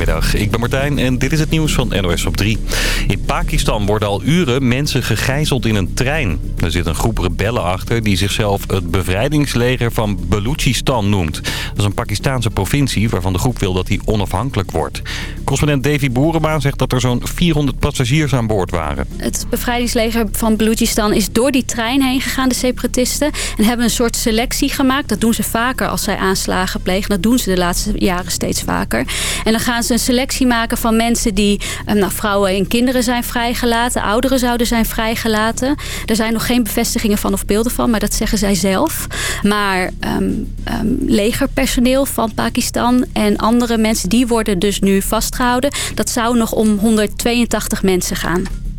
Goedemiddag, ik ben Martijn en dit is het nieuws van NOS op 3. In Pakistan worden al uren mensen gegijzeld in een trein. Er zit een groep rebellen achter die zichzelf het bevrijdingsleger van Balochistan noemt. Dat is een Pakistaanse provincie waarvan de groep wil dat die onafhankelijk wordt. Correspondent Davy Boerenbaan zegt dat er zo'n 400 passagiers aan boord waren. Het bevrijdingsleger van Balochistan is door die trein heen gegaan, de separatisten. En hebben een soort selectie gemaakt. Dat doen ze vaker als zij aanslagen plegen. Dat doen ze de laatste jaren steeds vaker. En dan gaan ze een selectie maken van mensen die... Eh, nou, vrouwen en kinderen zijn vrijgelaten. Ouderen zouden zijn vrijgelaten. Er zijn nog geen bevestigingen van of beelden van, maar dat zeggen zij zelf. Maar um, um, legerpersoneel van Pakistan en andere mensen... die worden dus nu vastgehouden. Dat zou nog om 182 mensen gaan.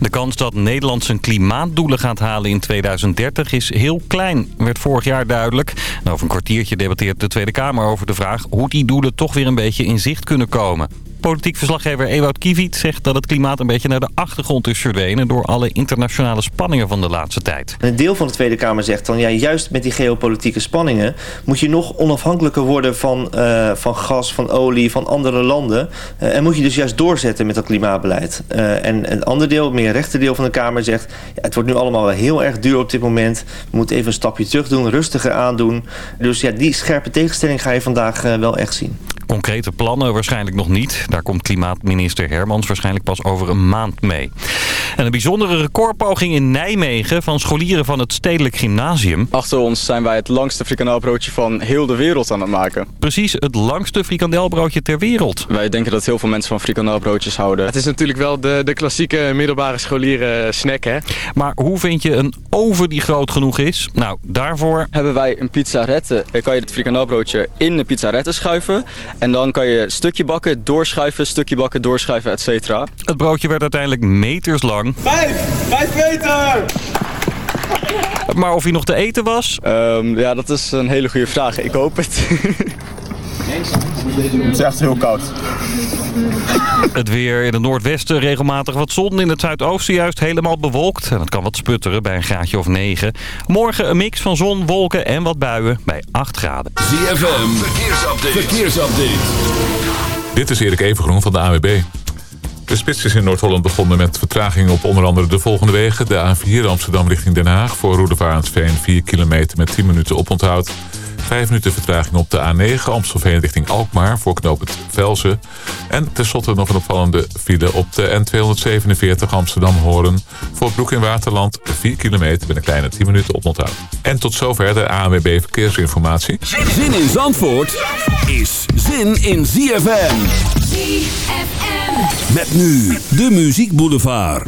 De kans dat Nederland zijn klimaatdoelen gaat halen in 2030 is heel klein, werd vorig jaar duidelijk. over een kwartiertje debatteert de Tweede Kamer over de vraag hoe die doelen toch weer een beetje in zicht kunnen komen. Politiek verslaggever Ewout Kiviet zegt dat het klimaat een beetje naar de achtergrond is verdwenen... door alle internationale spanningen van de laatste tijd. Een deel van de Tweede Kamer zegt dan... ja, juist met die geopolitieke spanningen... moet je nog onafhankelijker worden van, uh, van gas, van olie, van andere landen. Uh, en moet je dus juist doorzetten met dat klimaatbeleid. Uh, en een ander deel, het meer rechte deel van de Kamer zegt... Ja, het wordt nu allemaal wel heel erg duur op dit moment. We moeten even een stapje terug doen, rustiger aandoen. Dus ja, die scherpe tegenstelling ga je vandaag wel echt zien. Concrete plannen waarschijnlijk nog niet. Daar komt klimaatminister Hermans waarschijnlijk pas over een maand mee. En een bijzondere recordpoging in Nijmegen van scholieren van het Stedelijk Gymnasium. Achter ons zijn wij het langste frikandelbroodje van heel de wereld aan het maken. Precies, het langste frikandelbroodje ter wereld. Wij denken dat heel veel mensen van frikandelbroodjes houden. Het is natuurlijk wel de, de klassieke middelbare scholieren snack, hè? Maar hoe vind je een oven die groot genoeg is? Nou, daarvoor... Hebben wij een pizzarette. Dan kan je het frikandelbroodje in de pizzarette schuiven. En dan kan je stukje bakken, doorschuiven, stukje bakken, doorschuiven, et cetera. Het broodje werd uiteindelijk meters lang. Vijf! Vijf meter! Maar of hij nog te eten was? Um, ja, dat is een hele goede vraag. Ik hoop het. Het is echt heel koud. Het weer in het noordwesten regelmatig wat zon. In het zuidoosten juist helemaal bewolkt. En het kan wat sputteren bij een graadje of 9. Morgen een mix van zon, wolken en wat buien bij 8 graden. ZFM, verkeersupdate. verkeersupdate. Dit is Erik Evengroen van de AWB. De spits is in Noord-Holland begonnen met vertraging op onder andere de volgende wegen. De A4 Amsterdam richting Den Haag voor Roedevaartsveen 4 kilometer met 10 minuten oponthoud. 5 minuten vertraging op de A9 Amstelveen richting Alkmaar voor knooppunt Velzen. En tenslotte nog een opvallende file op de N247 Amsterdam-Horen voor Broek in Waterland 4 kilometer met een kleine 10 minuten oponthoud. En tot zover de ANWB Verkeersinformatie. Zin in Zandvoort is zin in ZFM. ZFM. Met nu de Muziek Boulevard.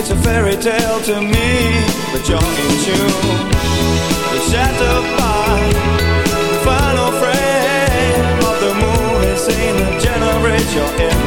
It's a fairy tale to me, but you're in tune. The shattered by the final frame of the moon is in a generation.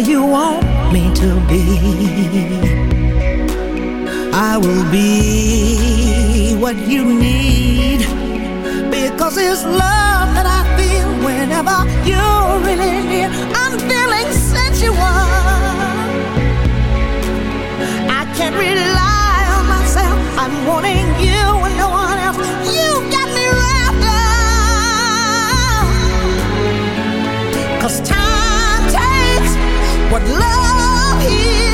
you want me to be. I will be what you need. here.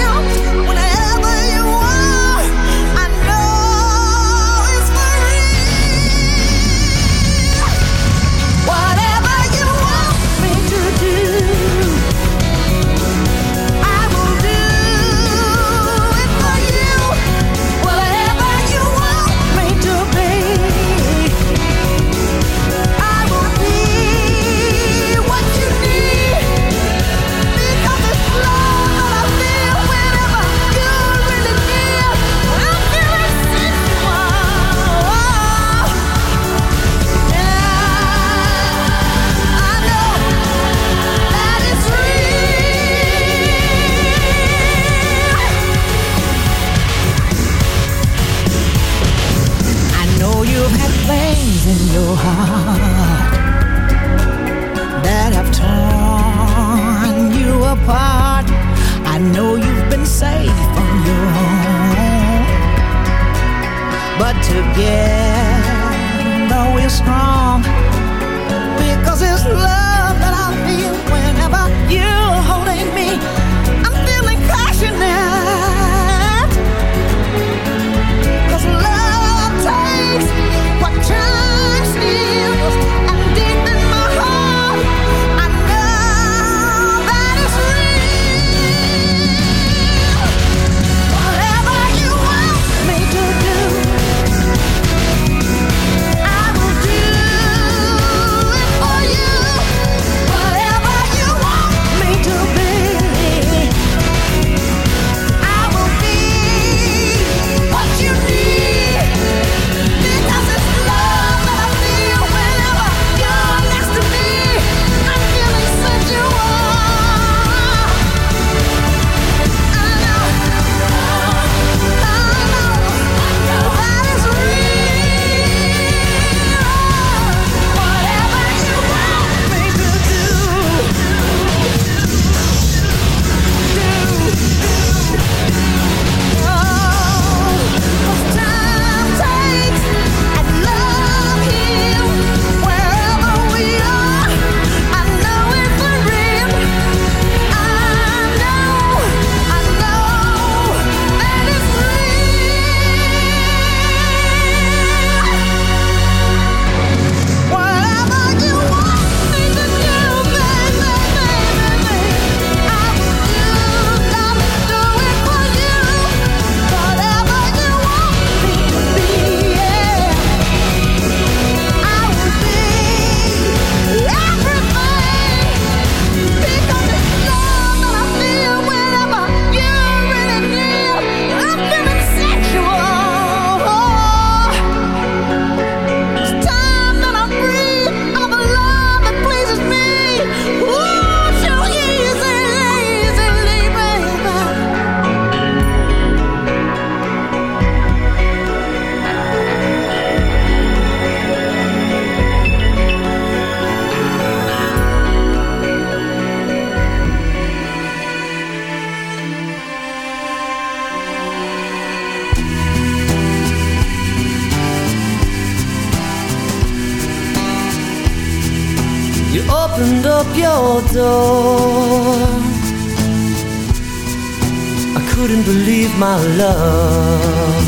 couldn't believe my luck.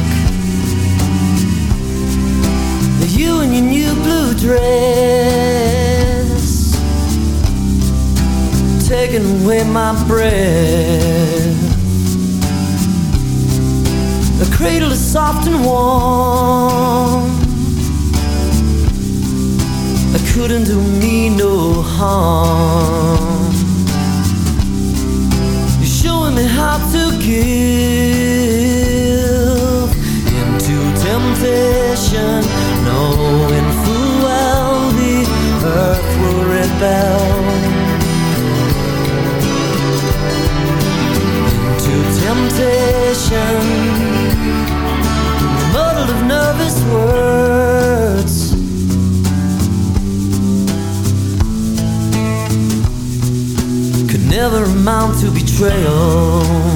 You and your new blue dress Taking away my breath. The cradle is soft and warm. I couldn't do me no harm. give into temptation, knowing full well the earth will rebel. Into temptation, of nervous words. Could never amount to betrayal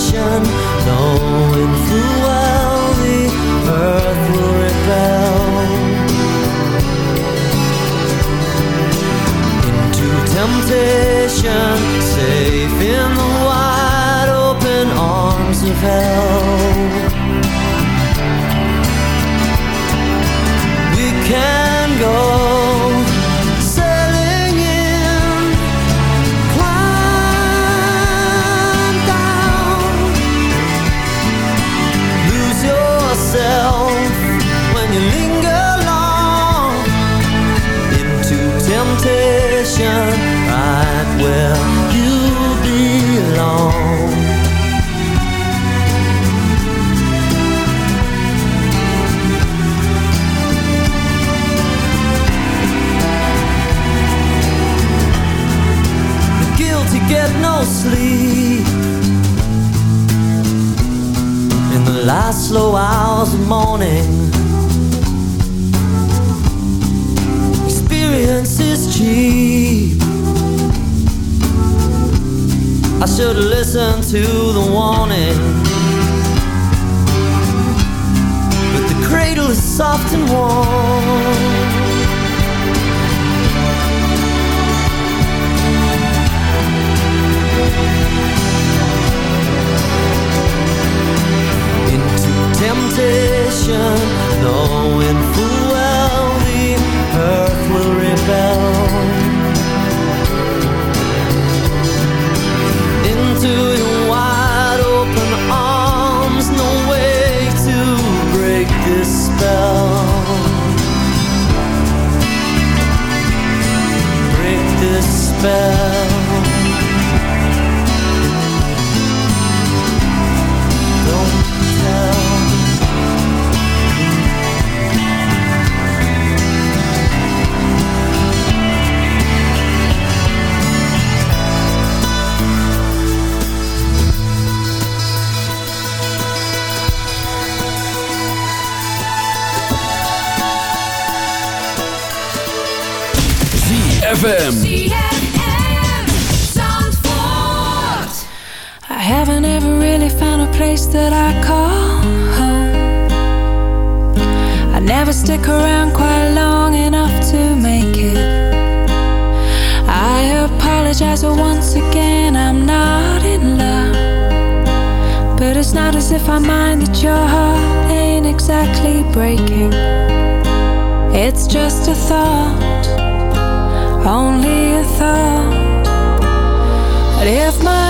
temptation, knowing full well the earth will rebel into temptation, safe in the wide open arms of hell. ZFM. I haven't ever really found a place that I call home. I never stick around quite long enough to make it. I apologize, but once again, I'm not in love. But it's not as if I mind that your heart ain't exactly breaking. It's just a thought, only a thought. But if my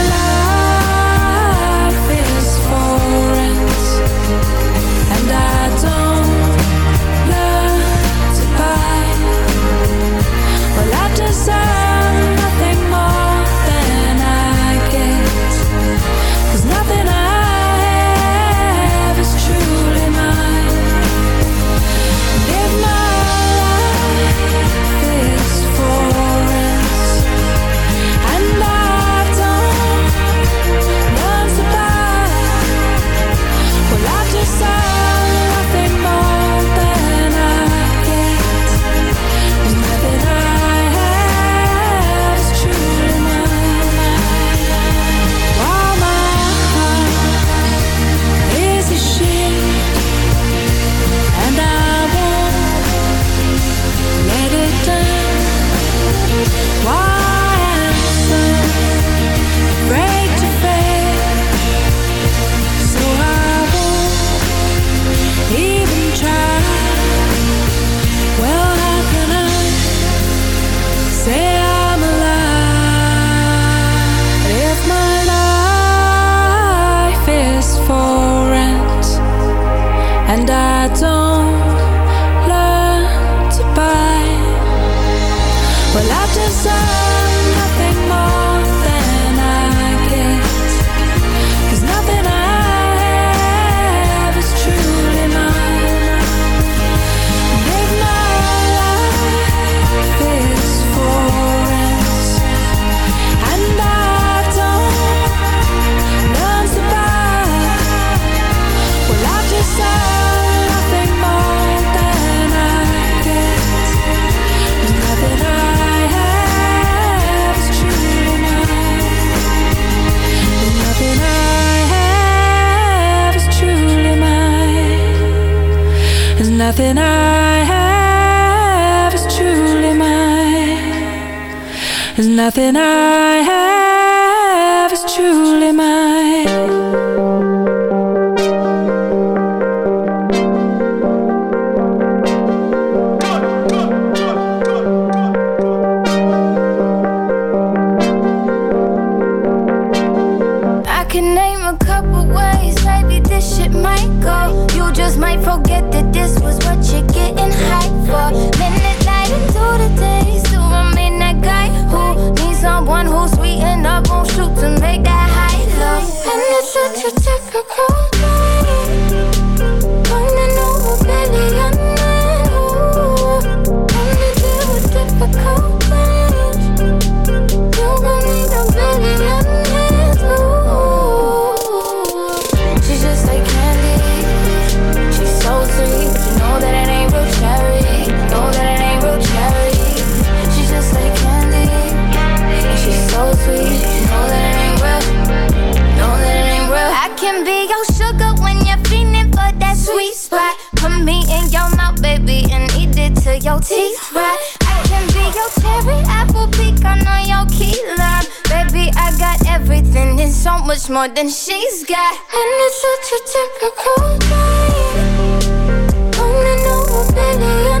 Nothing I have is truly mine. There's nothing I have is truly mine. much more than she's got. And it's such a typical day. Only know a billion.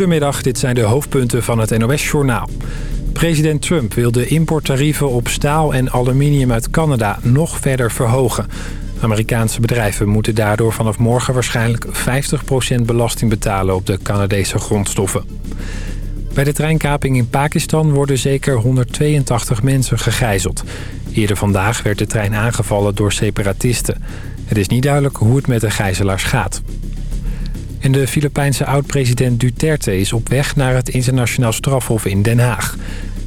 Goedemiddag, dit zijn de hoofdpunten van het NOS-journaal. President Trump wil de importtarieven op staal en aluminium uit Canada nog verder verhogen. Amerikaanse bedrijven moeten daardoor vanaf morgen waarschijnlijk 50% belasting betalen op de Canadese grondstoffen. Bij de treinkaping in Pakistan worden zeker 182 mensen gegijzeld. Eerder vandaag werd de trein aangevallen door separatisten. Het is niet duidelijk hoe het met de gijzelaars gaat. En de Filipijnse oud-president Duterte is op weg naar het internationaal strafhof in Den Haag.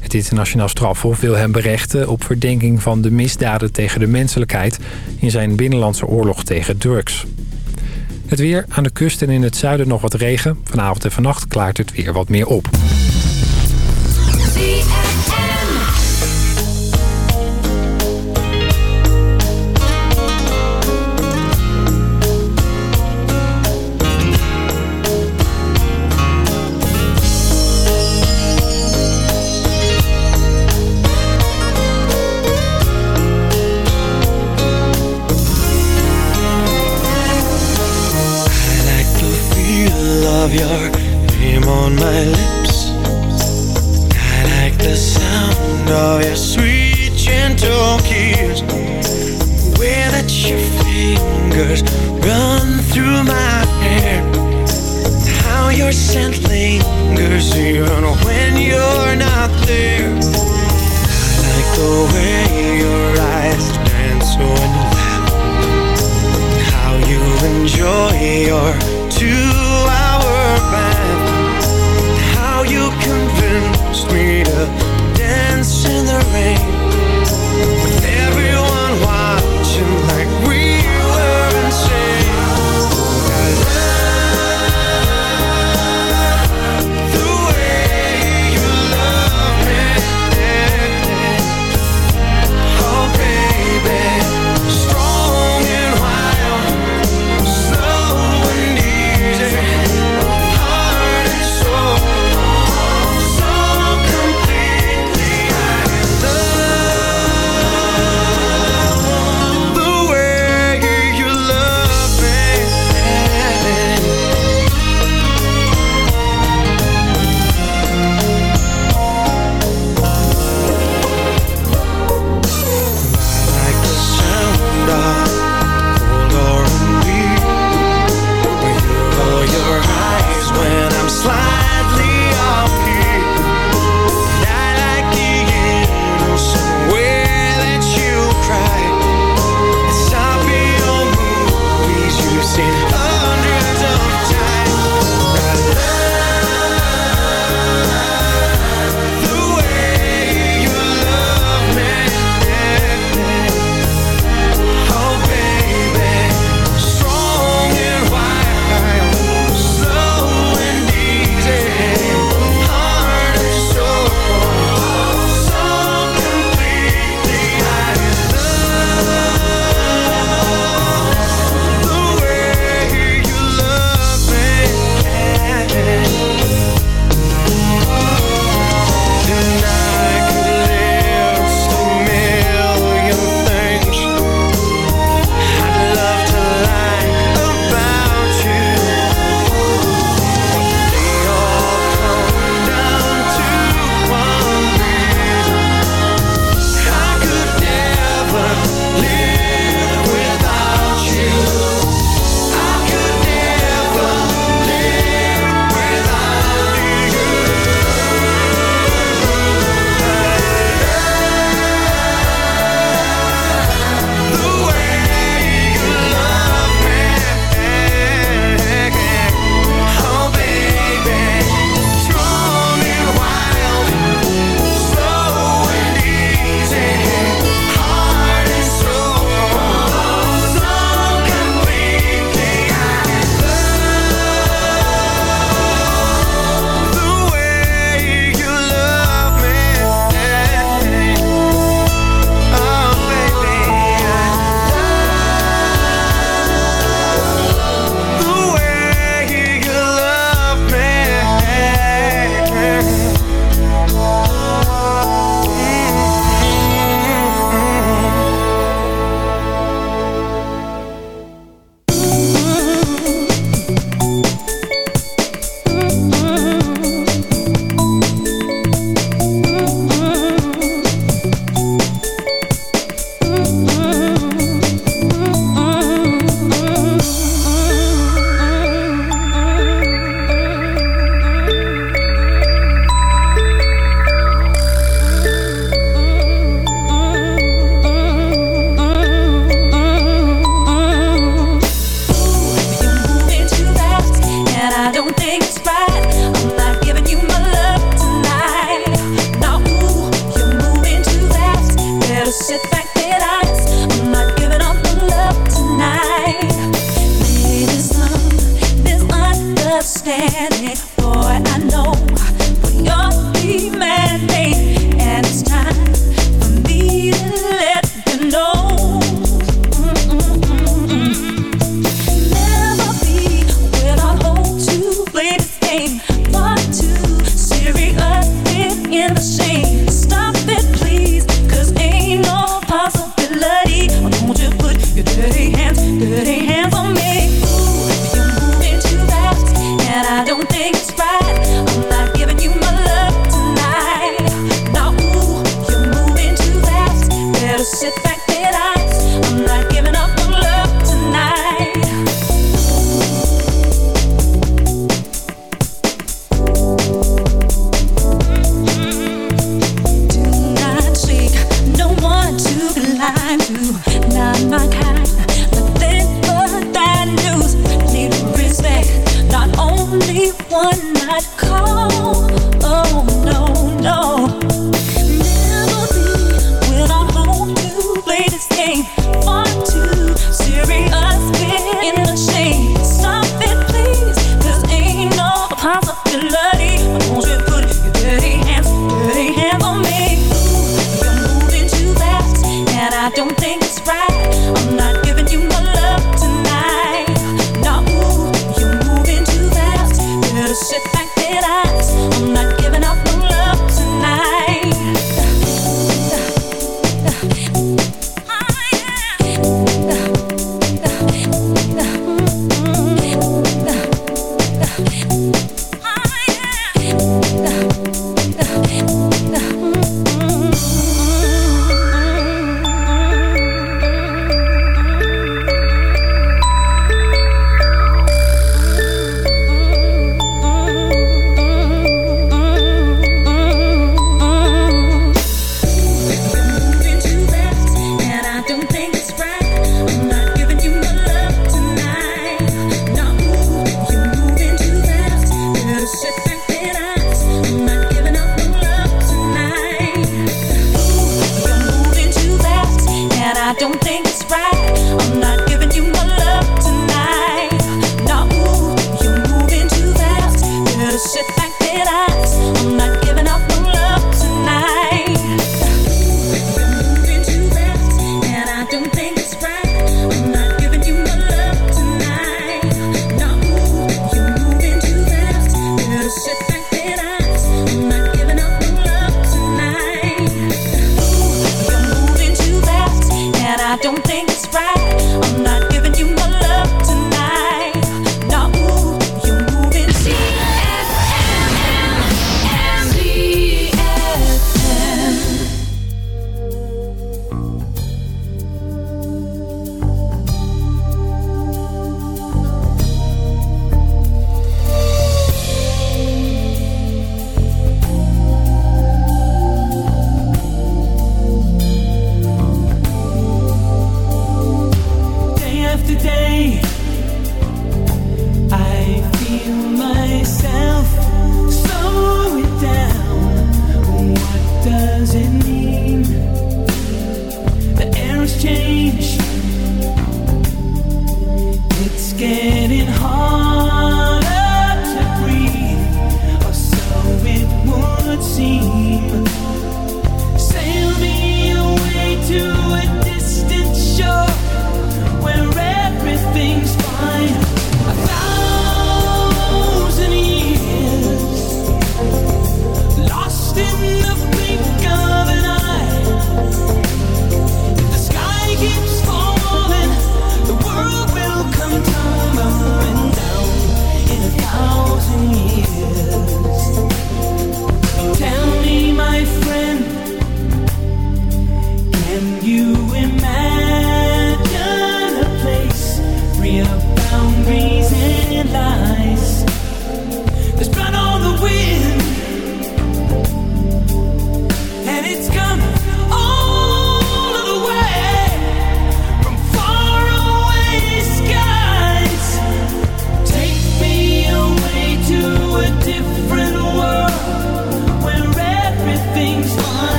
Het internationaal strafhof wil hem berechten op verdenking van de misdaden tegen de menselijkheid... in zijn binnenlandse oorlog tegen drugs. Het weer aan de kust en in het zuiden nog wat regen. Vanavond en vannacht klaart het weer wat meer op. lips. I like the sound of your sweet, gentle kiss. Way that your fingers run through my hair. How your scent lingers even when you're not there. I like the way your eyes dance when you laugh how you enjoy your two-hour bath. Convinced me to dance in the rain